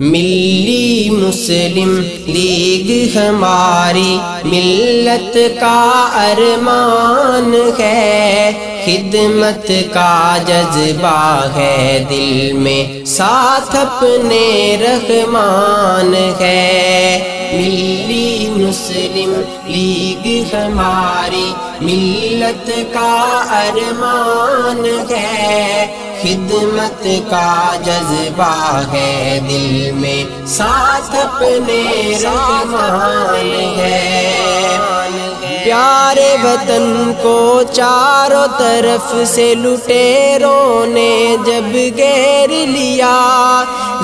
ملی مسلم لیگ ہماری ملت کا ارمان ہے، خدمت کا جذبہ ہے، دل میں ساتھ اپنے رحمان ہے۔ ملی مسلم لیگ ہماری ملت کا ارمان ہے۔ خدمت کا جذبہ ہے دل میں، ساتھ اپنے رحمان ہے۔ پیارے وطن کو چاروں طرف سے لٹیروں نے جب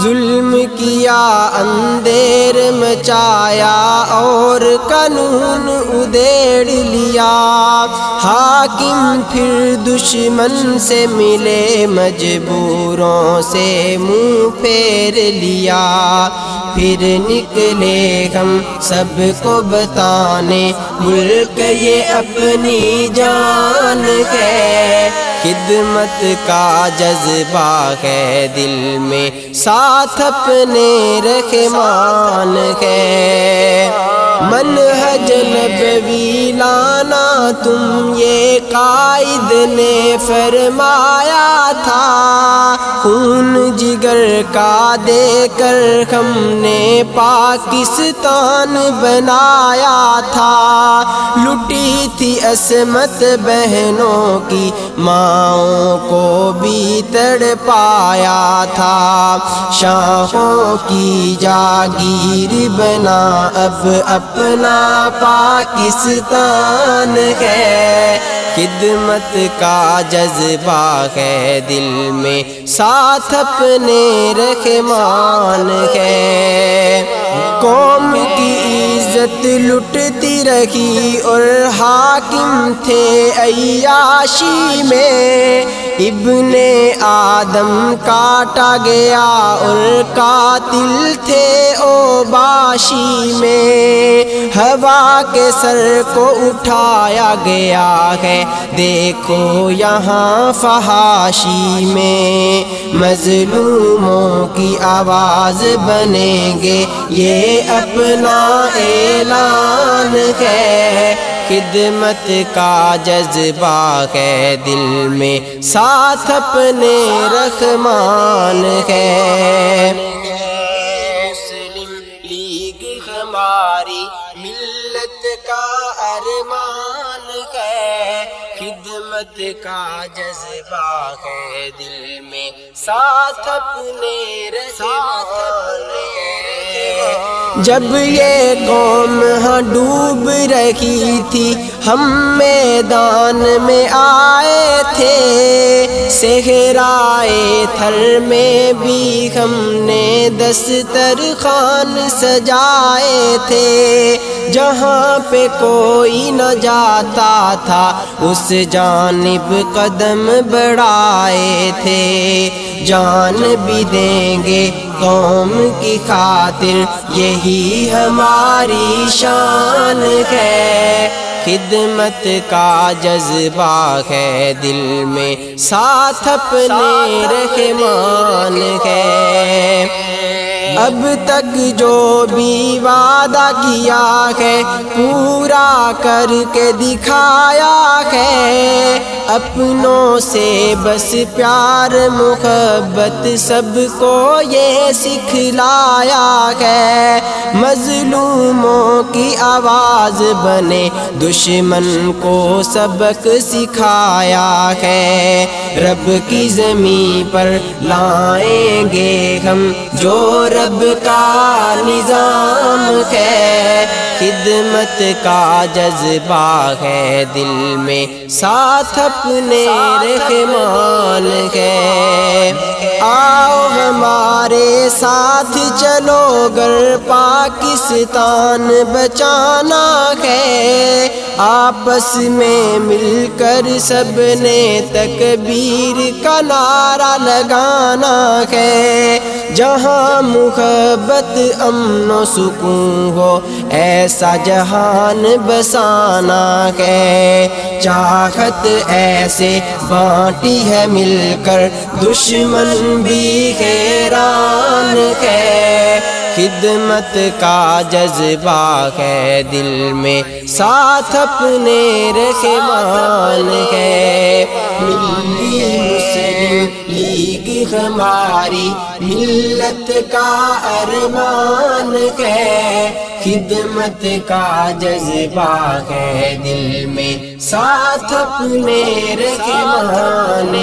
ظلم کیا اندیر مچایا اور قانون ادیڑ لیا۔ حاکم پھر دشمن سے ملے، مجبوروں سے منہ پھیر لیا۔ پھر نکلے ہم سب کو بتانے، ملک یہ اپنی جان ہے۔ خدمت کا جذبہ ہے دل میں ساتھ اپنے رحمان ہے۔ منہج نبوی لانا تم یہ قائد نے فرمایا تھا۔ خون جگر کا دے کر ہم نے پاکستان بنایا تھا۔ لٹی تھی عصمت بہنوں کی ماں کو بھی تڑ پایا تھا۔ شاہوں کی جاگیر بنا اب اپنا پاکستان ہے۔ خدمت کا جذبہ ہے دل میں، ساتھ اپنے رحمان ہے۔ قوم کی عزت لٹتی رہی اور حاکم تھے عیاشی میں۔ ابن آدم کاٹا گیا اور قاتل تھے او باشی میں۔ ہوا کے سر کو اٹھایا گیا ہے۔ دیکھو یہاں فحاشی میں۔ مظلوموں کی آواز بنیں گے۔ یہ اپنا اعلان ہے۔ خدمت کا جذبہ ہے دل میں، ساتھ اپنے رحمان ہے۔ مسلم لیگ ہماری ملت کا ارمان ہے۔ خدمت کا جذبہ ہے دل میں، ساتھ اپنے رحمان ہے۔ جب یہ قوم ہاں ڈوب رہی تھی، ہم میدان میں آئے تھے۔ صحرائے تھر میں بھی ہم نے دستر خان سجائے تھے۔ جہاں پہ کوئی نہ جاتا تھا، اس جانب قدم بڑھائے تھے۔ جان بھی دیں گے قوم کی خاطر یہی ہماری شان ہے۔ خدمت کا جذبہ ہے دل میں، ساتھ اپنے رحمان ہے۔ اب تک جو بھی وعدہ کیا ہے، پورا کر کے دکھایا ہے۔ اپنوں سے بس پیار، محبت، سب کو یہ سکھلایا ہے۔ مظلوموں کی آواز بنے، دشمن کو سبق سکھایا ہے۔ رب کی زمین پر لائیں گے ہم، جو رب کا نظام ہے۔ خدمت کا جذبہ ہے دل میں، ساتھ اپنے رحمان ہے۔ آؤ ہمارے ساتھ چلو، گر پاکستان بچانا ہے۔ آپس میں مل کر سب نے تکبیر کا نعرہ لگانا ہے۔ جہاں محبت امن و سکون ہو، ایسا جہان بسانا ہے۔ چاہت ایسے بانٹی ہے مل کر، دشمن بھی حیران ہے۔ خدمت کا جذبہ ہے دل میں، ساتھ اپنے رحمان ہے۔ ملی مسلم لیگ ہماری ملت کا ارمان ہے، خدمت کا جذبہ ہے، دل میں ساتھ اپنے رحمان